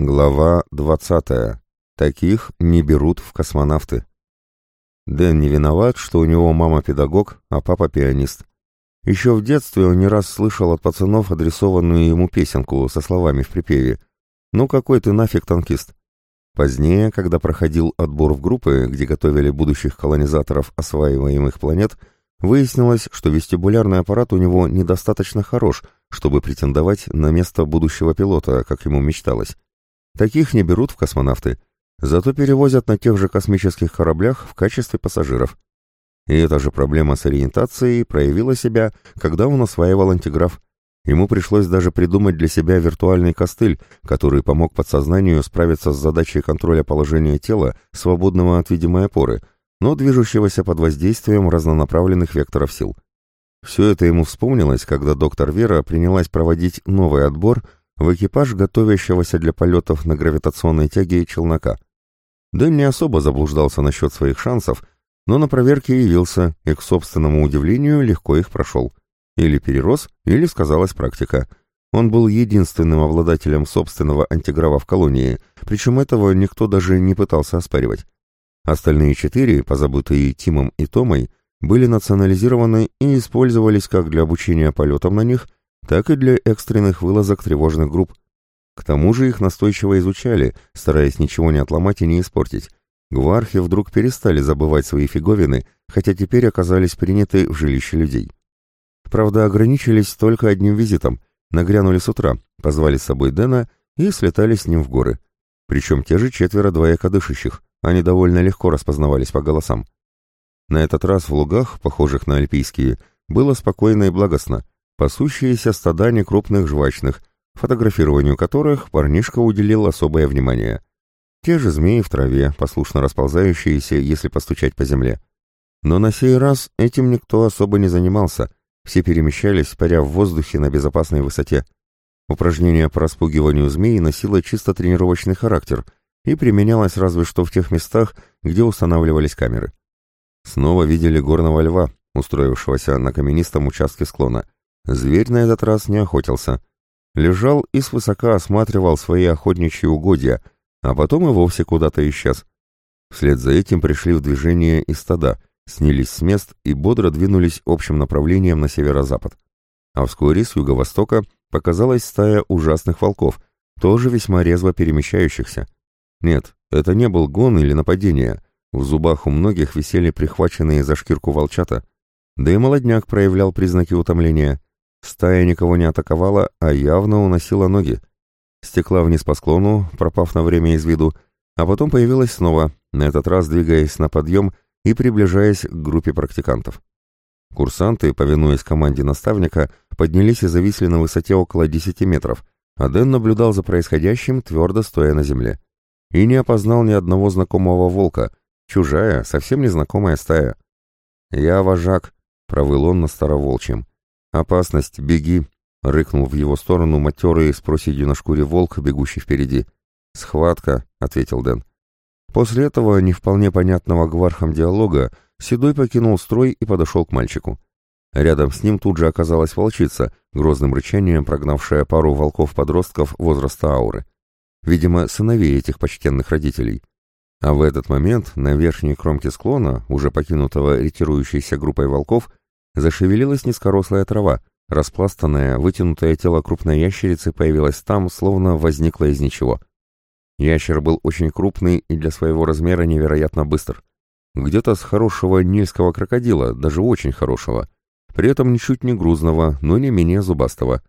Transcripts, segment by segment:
Глава 20. Таких не берут в космонавты. Дэн не виноват, что у него мама педагог, а папа пианист. Еще в детстве он не раз слышал от пацанов адресованную ему песенку со словами в припеве «Ну какой ты нафиг танкист?». Позднее, когда проходил отбор в группы, где готовили будущих колонизаторов осваиваемых планет, выяснилось, что вестибулярный аппарат у него недостаточно хорош, чтобы претендовать на место будущего пилота, как ему мечталось. Таких не берут в космонавты, зато перевозят на тех же космических кораблях в качестве пассажиров. И эта же проблема с ориентацией проявила себя, когда он осваивал антиграф. Ему пришлось даже придумать для себя виртуальный костыль, который помог подсознанию справиться с задачей контроля положения тела, свободного от видимой опоры, но движущегося под воздействием разнонаправленных векторов сил. Все это ему вспомнилось, когда доктор Вера принялась проводить новый отбор в экипаж готовящегося для полетов на гравитационной тяге челнока. Дэн не особо заблуждался насчет своих шансов, но на проверке явился и, к собственному удивлению, легко их прошел. Или перерос, или сказалась практика. Он был единственным обладателем собственного антиграва в колонии, причем этого никто даже не пытался оспаривать. Остальные четыре, позабытые Тимом и Томой, были национализированы и использовались как для обучения полетам на них, так и для экстренных вылазок тревожных групп. К тому же их настойчиво изучали, стараясь ничего не отломать и не испортить. Гвархи вдруг перестали забывать свои фиговины, хотя теперь оказались приняты в жилище людей. Правда, ограничились только одним визитом. Нагрянули с утра, позвали с собой Дэна и слетали с ним в горы. Причем те же четверо двоякодышащих, они довольно легко распознавались по голосам. На этот раз в лугах, похожих на альпийские, было спокойно и благостно, пасущиеся стада некрупных жвачных, фотографированию которых парнишка уделил особое внимание. Те же змеи в траве, послушно расползающиеся, если постучать по земле. Но на сей раз этим никто особо не занимался, все перемещались, паря в воздухе на безопасной высоте. Упражнение по распугиванию змей носило чисто тренировочный характер и применялось разве что в тех местах, где устанавливались камеры. Снова видели горного льва, устроившегося на каменистом участке склона – Зверь на этот раз не охотился. Лежал и свысока осматривал свои охотничьи угодья, а потом и вовсе куда-то исчез. Вслед за этим пришли в движение и стада, снялись с мест и бодро двинулись общим направлением на северо-запад. А вскоре с юго-востока показалась стая ужасных волков, тоже весьма резво перемещающихся. Нет, это не был гон или нападение. В зубах у многих висели прихваченные за шкирку волчата. Да и молодняк проявлял признаки утомления. Стая никого не атаковала, а явно уносила ноги. Стекла вниз по склону, пропав на время из виду, а потом появилась снова, на этот раз двигаясь на подъем и приближаясь к группе практикантов. Курсанты, повинуясь команде наставника, поднялись и зависли на высоте около 10 метров, а Дэн наблюдал за происходящим, твердо стоя на земле. И не опознал ни одного знакомого волка, чужая, совсем незнакомая стая. «Я вожак», — провыл он на староволчьем. «Опасность, беги!» — рыкнул в его сторону матерый с проседью на шкуре волк, бегущий впереди. «Схватка!» — ответил Дэн. После этого, не вполне понятного гвархам диалога, Седой покинул строй и подошел к мальчику. Рядом с ним тут же оказалась волчица, грозным рычанием прогнавшая пару волков-подростков возраста ауры. Видимо, сыновей этих почтенных родителей. А в этот момент на верхней кромке склона, уже покинутого ретирующейся группой волков, Зашевелилась низкорослая трава, распластанное, вытянутое тело крупной ящерицы появилось там, словно возникло из ничего. Ящер был очень крупный и для своего размера невероятно быстр. Где-то с хорошего нильского крокодила, даже очень хорошего. При этом ничуть не грузного, но не менее зубастого.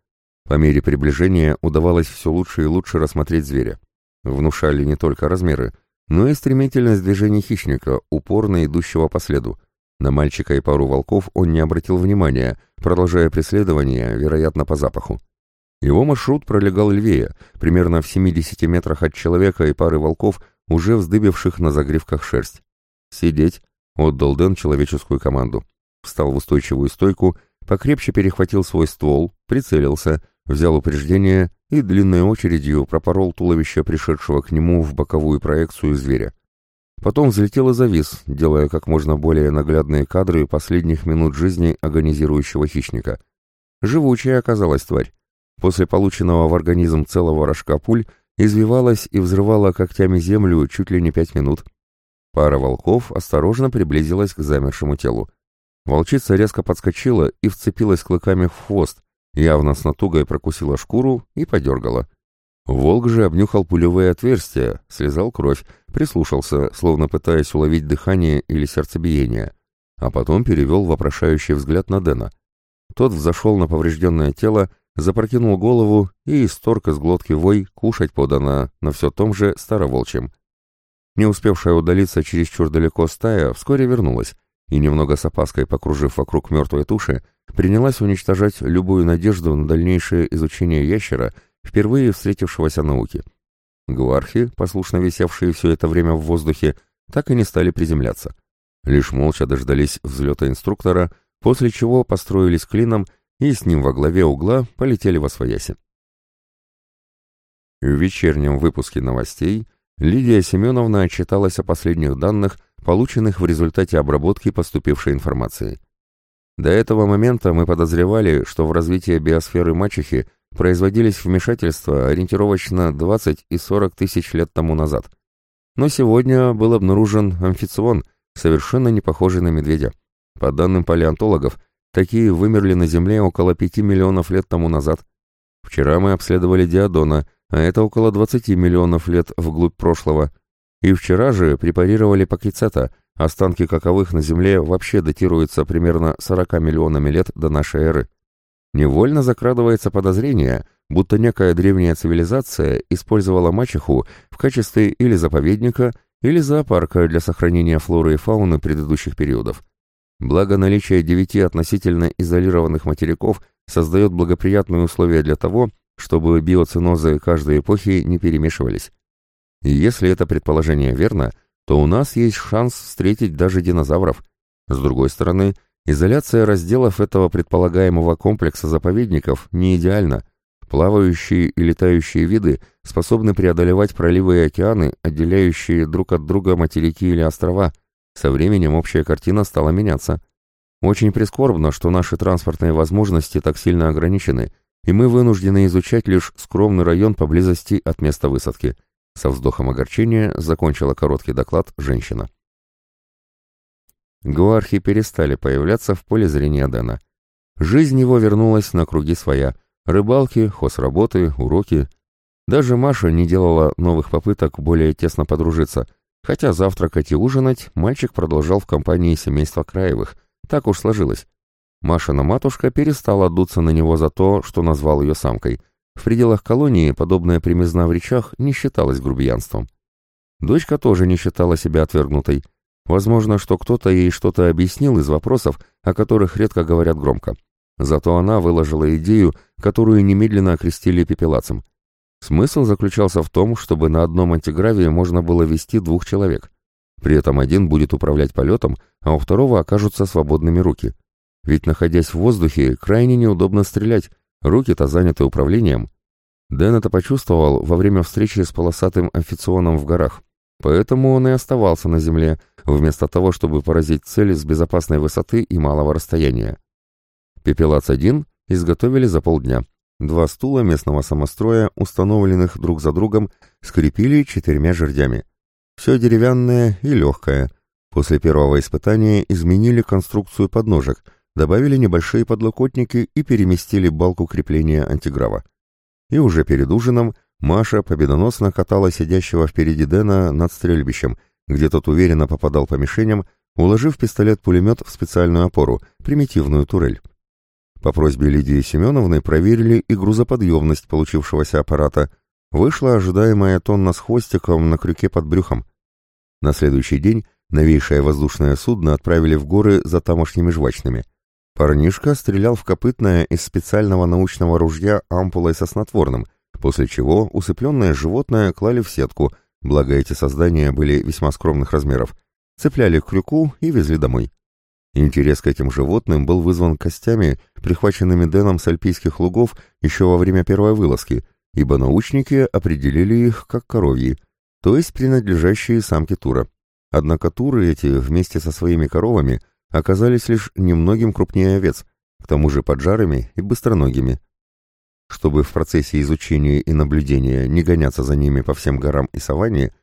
По мере приближения удавалось все лучше и лучше рассмотреть зверя. Внушали не только размеры, но и стремительность движений хищника, упорно идущего по следу. На мальчика и пару волков он не обратил внимания, продолжая преследование, вероятно, по запаху. Его маршрут пролегал левее, примерно в 70 метрах от человека и пары волков, уже вздыбивших на загривках шерсть. «Сидеть!» — отдал Дэн человеческую команду. Встал в устойчивую стойку, покрепче перехватил свой ствол, прицелился, взял упреждение и длинной очередью пропорол туловище пришедшего к нему в боковую проекцию зверя. Потом взлетел и завис, делая как можно более наглядные кадры последних минут жизни агонизирующего хищника. Живучая оказалась тварь. После полученного в организм целого рожка пуль извивалась и взрывала когтями землю чуть ли не пять минут. Пара волков осторожно приблизилась к замершему телу. Волчица резко подскочила и вцепилась клыками в хвост, явно с натугой прокусила шкуру и подергала. Волк же обнюхал пулевые отверстия, слезал кровь, прислушался, словно пытаясь уловить дыхание или сердцебиение, а потом перевел вопрошающий взгляд на Дэна. Тот взошел на поврежденное тело, запрокинул голову и исторг из глотки вой кушать подано на все том же староволчьем. Не успевшая удалиться чересчур далеко стая вскоре вернулась, и, немного с опаской покружив вокруг мертвой туши, принялась уничтожать любую надежду на дальнейшее изучение ящера, впервые встретившегося науки. Гвархи, послушно висевшие все это время в воздухе, так и не стали приземляться. Лишь молча дождались взлета инструктора, после чего построились клином и с ним во главе угла полетели во свояси. В вечернем выпуске новостей Лидия Семеновна отчиталась о последних данных полученных в результате обработки поступившей информации. До этого момента мы подозревали, что в развитии биосферы мачехи производились вмешательства ориентировочно 20 и 40 тысяч лет тому назад. Но сегодня был обнаружен амфицион, совершенно не похожий на медведя. По данным палеонтологов, такие вымерли на Земле около 5 миллионов лет тому назад. Вчера мы обследовали Диадона, а это около 20 миллионов лет вглубь прошлого. И вчера же препарировали пакицета, останки каковых на Земле вообще датируются примерно 40 миллионами лет до нашей эры. Невольно закрадывается подозрение, будто некая древняя цивилизация использовала мачеху в качестве или заповедника, или зоопарка для сохранения флоры и фауны предыдущих периодов. Благо наличие девяти относительно изолированных материков создает благоприятные условия для того, чтобы биоцинозы каждой эпохи не перемешивались. И если это предположение верно, то у нас есть шанс встретить даже динозавров. С другой стороны, изоляция разделов этого предполагаемого комплекса заповедников не идеальна. Плавающие и летающие виды способны преодолевать проливы и океаны, отделяющие друг от друга материки или острова. Со временем общая картина стала меняться. Очень прискорбно, что наши транспортные возможности так сильно ограничены, и мы вынуждены изучать лишь скромный район поблизости от места высадки – со вздохом огорчения закончила короткий доклад женщина. Гуархи перестали появляться в поле зрения Дэна. Жизнь его вернулась на круги своя. Рыбалки, хозработы, уроки. Даже Маша не делала новых попыток более тесно подружиться, хотя завтракать и ужинать мальчик продолжал в компании семейства Краевых. Так уж сложилось. Машина матушка перестала дуться на него за то, что назвал ее самкой, в пределах колонии подобная примизна в речах не считалась грубиянством. Дочка тоже не считала себя отвергнутой. Возможно, что кто-то ей что-то объяснил из вопросов, о которых редко говорят громко. Зато она выложила идею, которую немедленно окрестили пепелацем. Смысл заключался в том, чтобы на одном антигравии можно было вести двух человек. При этом один будет управлять полетом, а у второго окажутся свободными руки. Ведь, находясь в воздухе, крайне неудобно стрелять, Руки-то заняты управлением. Дэн это почувствовал во время встречи с полосатым амфиционом в горах. Поэтому он и оставался на земле, вместо того, чтобы поразить цель с безопасной высоты и малого расстояния. Пепелац-1 изготовили за полдня. Два стула местного самостроя, установленных друг за другом, скрепили четырьмя жердями. Все деревянное и легкое. После первого испытания изменили конструкцию подножек — добавили небольшие подлокотники и переместили балку крепления антиграва. И уже перед ужином Маша победоносно катала сидящего впереди Дэна над стрельбищем, где тот уверенно попадал по мишеням, уложив пистолет-пулемет в специальную опору, примитивную турель. По просьбе Лидии Семеновны проверили и грузоподъемность получившегося аппарата. Вышла ожидаемая тонна с хвостиком на крюке под брюхом. На следующий день новейшее воздушное судно отправили в горы за тамошними жвачными – Парнишка стрелял в копытное из специального научного ружья ампулой со снотворным, после чего усыпленное животное клали в сетку, благо эти создания были весьма скромных размеров, цепляли к крюку и везли домой. Интерес к этим животным был вызван костями, прихваченными Дэном с альпийских лугов еще во время первой вылазки, ибо научники определили их как коровьи, то есть принадлежащие самке Тура. Однако туры эти вместе со своими коровами оказались лишь немногим крупнее овец, к тому же поджарами и быстроногими. Чтобы в процессе изучения и наблюдения не гоняться за ними по всем горам и саванне,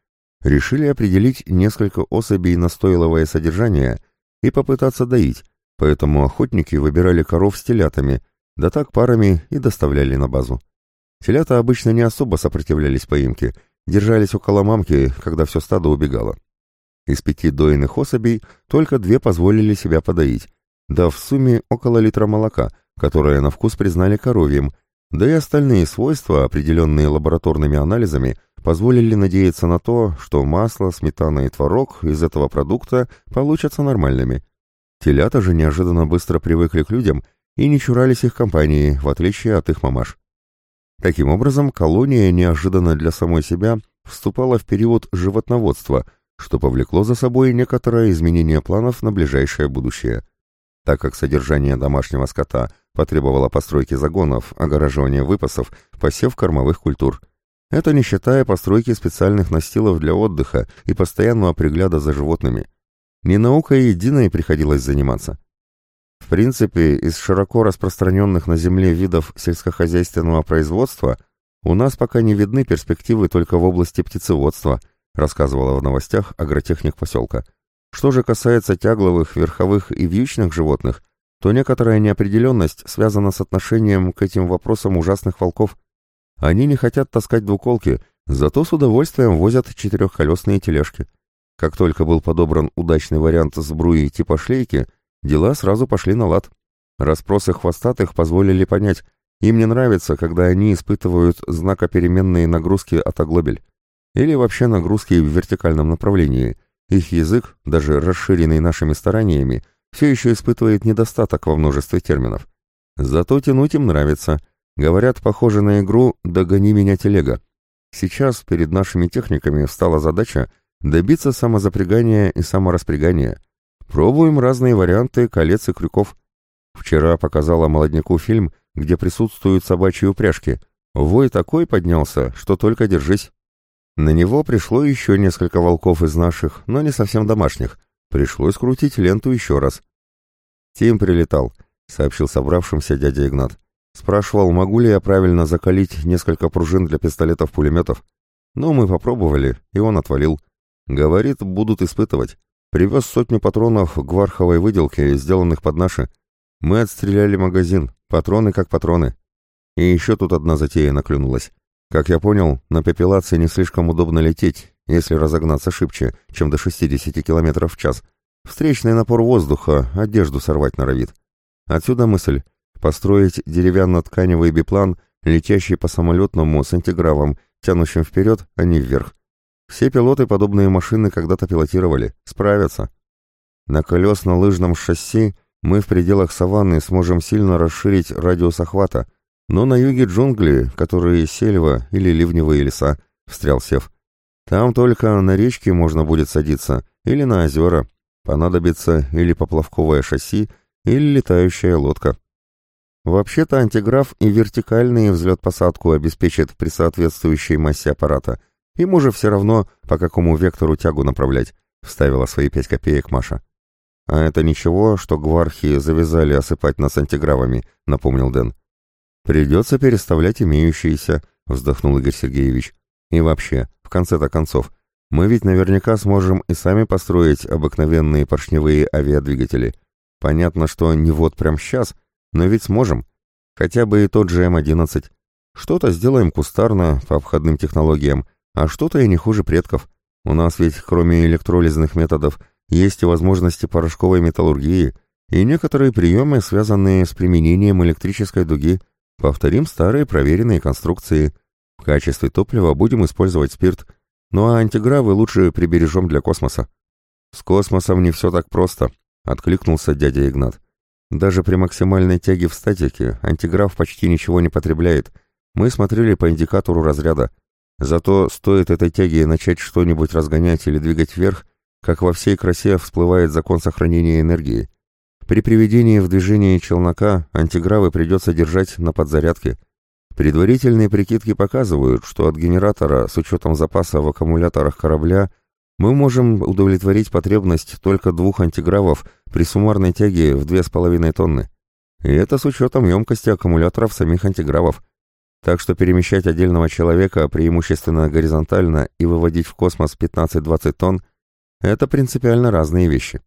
решили определить несколько особей на стоиловое содержание и попытаться доить, поэтому охотники выбирали коров с телятами, да так парами и доставляли на базу. Телята обычно не особо сопротивлялись поимке, держались около мамки, когда все стадо убегало. Из пяти доиных особей только две позволили себя подоить, да в сумме около литра молока, которое на вкус признали коровьим, да и остальные свойства, определенные лабораторными анализами, позволили надеяться на то, что масло, сметана и творог из этого продукта получатся нормальными. Телята же неожиданно быстро привыкли к людям и не чурались их компании, в отличие от их мамаш. Таким образом, колония неожиданно для самой себя вступала в период животноводства, что повлекло за собой некоторое изменение планов на ближайшее будущее. Так как содержание домашнего скота потребовало постройки загонов, огораживания выпасов, посев кормовых культур. Это не считая постройки специальных настилов для отдыха и постоянного пригляда за животными. Не наукой единой приходилось заниматься. В принципе, из широко распространенных на Земле видов сельскохозяйственного производства у нас пока не видны перспективы только в области птицеводства, рассказывала в новостях агротехник поселка. Что же касается тягловых, верховых и вьючных животных, то некоторая неопределенность связана с отношением к этим вопросам ужасных волков. Они не хотят таскать двуколки, зато с удовольствием возят четырехколесные тележки. Как только был подобран удачный вариант сбруи типа шлейки, Дела сразу пошли на лад. Распросы хвостатых позволили понять, им не нравится, когда они испытывают знакопеременные нагрузки от оглобель. Или вообще нагрузки в вертикальном направлении. Их язык, даже расширенный нашими стараниями, все еще испытывает недостаток во множестве терминов. Зато тянуть им нравится. Говорят, похоже на игру «Догони меня, телега». Сейчас перед нашими техниками встала задача добиться самозапрягания и самораспрягания. Пробуем разные варианты колец и крюков. Вчера показала молодняку фильм, где присутствуют собачьи упряжки. Вой такой поднялся, что только держись. На него пришло еще несколько волков из наших, но не совсем домашних. Пришлось крутить ленту еще раз. «Тим прилетал», — сообщил собравшимся дядя Игнат. Спрашивал, могу ли я правильно закалить несколько пружин для пистолетов-пулеметов. Ну, мы попробовали, и он отвалил. Говорит, будут испытывать. Привез сотню патронов гварховой выделки, сделанных под наши. Мы отстреляли магазин, патроны как патроны. И еще тут одна затея наклюнулась. Как я понял, на пепелации не слишком удобно лететь, если разогнаться шибче, чем до 60 км в час. Встречный напор воздуха, одежду сорвать норовит. Отсюда мысль — построить деревянно-тканевый биплан, летящий по самолетному с антигравом, тянущим вперед, а не вверх. Все пилоты подобные машины когда-то пилотировали, справятся. На колесно-лыжном шасси мы в пределах саванны сможем сильно расширить радиус охвата, но на юге джунгли, которые сельва или ливневые леса, встрял Сев. Там только на речке можно будет садиться, или на озера. Понадобится или поплавковое шасси, или летающая лодка. Вообще-то антиграф и вертикальный взлет-посадку обеспечит при соответствующей массе аппарата – Ему же все равно, по какому вектору тягу направлять, вставила свои пять копеек Маша. А это ничего, что гвархи завязали осыпать нас антигравами, напомнил Дэн. Придется переставлять имеющиеся, вздохнул Игорь Сергеевич. И вообще, в конце-то концов, мы ведь наверняка сможем и сами построить обыкновенные поршневые авиадвигатели. Понятно, что не вот прямо сейчас, но ведь сможем. Хотя бы и тот же М-11. Что-то сделаем кустарно, по обходным технологиям, а что-то и не хуже предков. У нас ведь, кроме электролизных методов, есть и возможности порошковой металлургии и некоторые приемы, связанные с применением электрической дуги. Повторим старые проверенные конструкции. В качестве топлива будем использовать спирт, ну а антигравы лучше прибережем для космоса. С космосом не все так просто, откликнулся дядя Игнат. Даже при максимальной тяге в статике антиграф почти ничего не потребляет. Мы смотрели по индикатору разряда. Зато стоит этой тяге начать что-нибудь разгонять или двигать вверх, как во всей красе всплывает закон сохранения энергии. При приведении в движение челнока антигравы придется держать на подзарядке. Предварительные прикидки показывают, что от генератора с учетом запаса в аккумуляторах корабля мы можем удовлетворить потребность только двух антигравов при суммарной тяге в 2,5 тонны. И это с учетом емкости аккумуляторов самих антигравов. Так что перемещать отдельного человека преимущественно горизонтально и выводить в космос 15-20 тонн – это принципиально разные вещи.